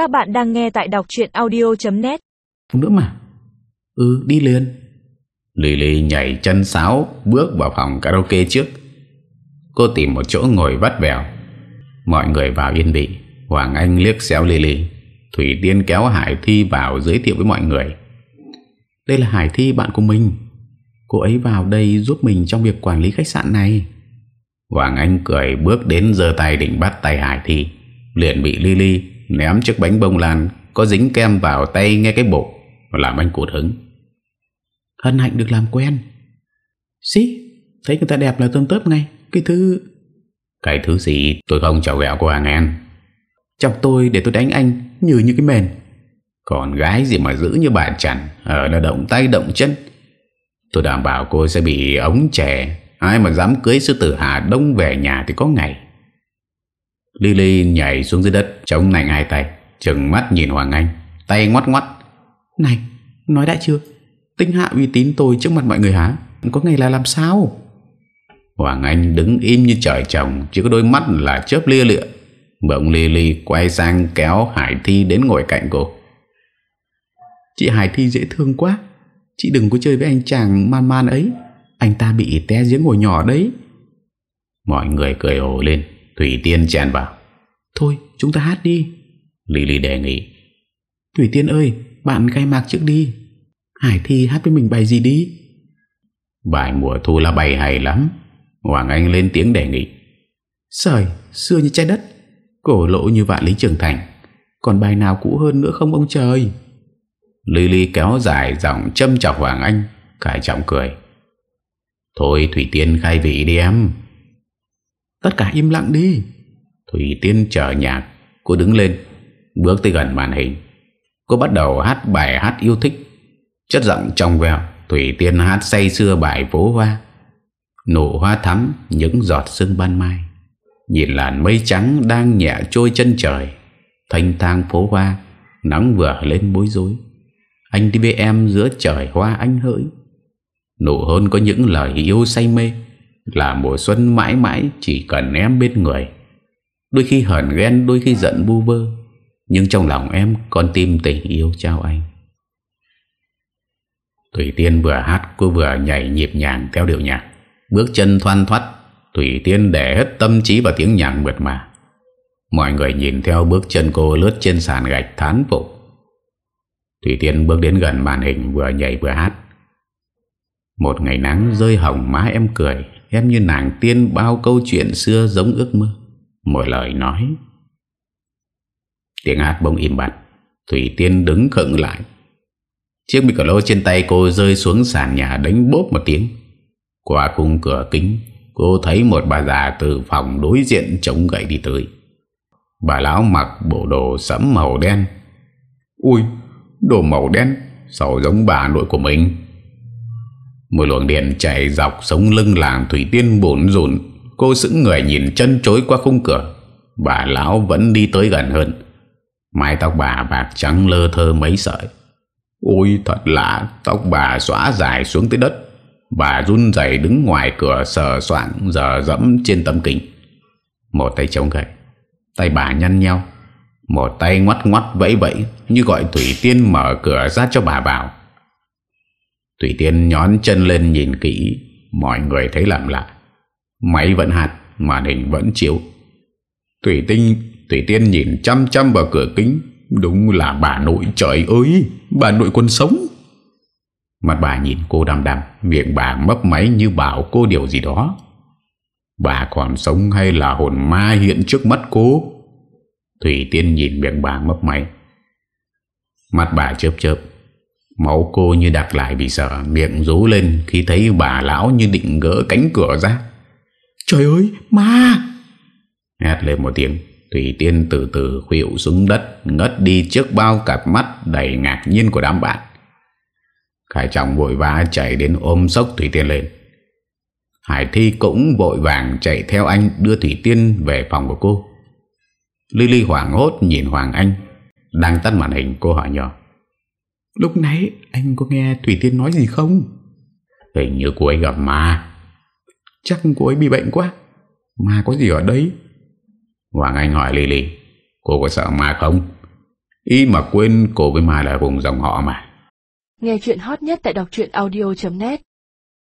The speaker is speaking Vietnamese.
Các bạn đang nghe tại đọc chuyện audio.net Không nữa mà. Ừ đi liền. Lily nhảy chân sáo Bước vào phòng karaoke trước. Cô tìm một chỗ ngồi vắt vẻo. Mọi người vào yên vị. Hoàng Anh liếc xéo Lily. Thủy Tiên kéo Hải Thi vào giới thiệu với mọi người. Đây là Hải Thi bạn của mình. Cô ấy vào đây giúp mình trong việc quản lý khách sạn này. Hoàng Anh cười bước đến giơ tay định bắt tay Hải Thi. Liền bị Lily ném chiếc bánh bông lan có dính kem vào tay nghe cái bộ làm anh cụt hứng. Hân hạnh được làm quen. Xí, thấy người ta đẹp là tôm tớp ngay. Cái thứ... Cái thứ gì tôi không chào ghẹo cô hàng em. Chọc tôi để tôi đánh anh như như cái mền. Còn gái gì mà giữ như bà chẳng ở là động tay động chân. Tôi đảm bảo cô sẽ bị ống trẻ. Ai mà dám cưới sư tử Hà Đông về nhà thì có ngày. Lily nhảy xuống dưới đất Chống nạnh hai tay Trừng mắt nhìn Hoàng Anh Tay ngoắt ngoắt. Này nói đã chưa? Tinh hạ uy tín tôi trước mặt mọi người hả? Có ngày là làm sao? Hoàng Anh đứng im như trời trồng Chỉ có đôi mắt là chớp lia lịa. Bỗng Lily quay sang kéo Hải Thi đến ngồi cạnh cô. Chị Hải Thi dễ thương quá. Chị đừng có chơi với anh chàng man man ấy. Anh ta bị té giếng ngồi nhỏ đấy. Mọi người cười ồ lên Thủy Tiên chèn vào. Thôi chúng ta hát đi. Lily đề nghị. Thủy Tiên ơi bạn khai mạc trước đi. Hải Thi hát với mình bài gì đi? Bài mùa thu là bài hay lắm. Hoàng Anh lên tiếng đề nghị. Sời xưa như trái đất. Cổ lộ như vạn lý trưởng thành. Còn bài nào cũ hơn nữa không ông trời? Lily kéo dài giọng châm chọc Hoàng Anh Cải trọng cười. Thôi Thủy Tiên khai vị đi em Tất cả im lặng đi. Thủy Tiên chờ nhạc, Cô đứng lên, Bước tới gần màn hình. Cô bắt đầu hát bài hát yêu thích. Chất giọng trong veo, Thủy Tiên hát say xưa bài phố hoa. Nụ hoa thắm, Những giọt sương ban mai. Nhìn làn mây trắng đang nhẹ trôi chân trời. Thanh thang phố hoa, Nắng vừa lên bối rối. Anh đi với em giữa trời hoa anh hỡi. Nụ hôn có những lời yêu say mê là mùa xuân mãi mãi chỉ cần em bên người. Đôi khi hờn ghen, Đôi khi giận bu vơ. Nhưng trong lòng em còn tim tình yêu trao anh. Thủy Tiên vừa hát, Cô vừa nhảy nhịp nhàng theo điệu nhạc. Bước chân thoăn thoát Thủy Tiên để hết tâm trí vào tiếng nhạc mượt mà. Mọi người nhìn theo bước chân cô lướt trên sàn gạch thán phục. Thủy Tiên bước đến gần màn hình vừa nhảy vừa hát. Một ngày nắng rơi hồng má em cười Em như nàng tiên bao câu chuyện xưa giống ước mơ. Mọi lời nói. Tiếng hát bông im bặt. Thủy Tiên đứng khựng lại. Chiếc micro trên tay cô rơi xuống sàn nhà đánh bốp một tiếng. Qua khung cửa kính, Cô thấy một bà già từ phòng đối diện chống gậy đi tới. Bà lão mặc bộ đồ sẫm màu đen. Ui, Đồ màu đen, Sao giống bà nội của mình? Một luồng điện chạy dọc sống lưng làng Thủy Tiên bổn rùn. Cô sững người nhìn chân chối qua khung cửa. Bà lão vẫn đi tới gần hơn. Mái tóc bà bạc trắng lơ thơ mấy sợi. Ôi, thật lạ Tóc bà xóa dài xuống tới đất. Bà run rẩy đứng ngoài cửa sờ soạn Giờ dẫm trên tấm kính. Một tay chống gậy, Tay bà nhăn nhau Một tay ngoắt ngoắt vẫy vẫy Như gọi Thủy Tiên mở cửa ra cho bà vào. Thủy Tiên nhón chân lên nhìn kỹ, Mọi người thấy làm lạ. Máy vẫn hạt, Màn hình vẫn chiếu. Thủy Tinh Thủy Tiên nhìn chăm chăm vào cửa kính. Đúng là bà nội, trời ơi, Bà nội còn sống. Mặt bà nhìn cô đăm đăm, Miệng bà mấp máy như bảo cô điều gì đó. Bà còn sống hay là hồn ma hiện trước mắt cô? Thủy Tiên nhìn miệng bà mấp máy. Mặt bà chớp chớp Máu cô như đặt lại vì sợ Miệng rú lên khi thấy bà lão như định gỡ cánh cửa ra. Trời ơi ma! Hét lên một tiếng Thủy Tiên từ từ khuỵu xuống đất Ngất đi trước bao cặp mắt Đầy ngạc nhiên của đám bạn. Khải trọng vội vã chạy đến ôm sốc Thủy Tiên lên. Hải Thi cũng vội vàng chạy theo anh Đưa Thủy Tiên về phòng của cô. Lily hoảng hốt nhìn Hoàng Anh Đang tắt màn hình cô hỏi nhỏ Lúc nãy anh có nghe Thủy Tiên nói gì không? Hình như cô ấy gặp ma Chắc cô ấy bị bệnh quá Ma có gì ở đấy? Hoàng Anh hỏi Lily Cô có sợ ma không? Y mà quên cô với Mai là cùng dòng họ mà Nghe chuyện hot nhất tại đọc audio.net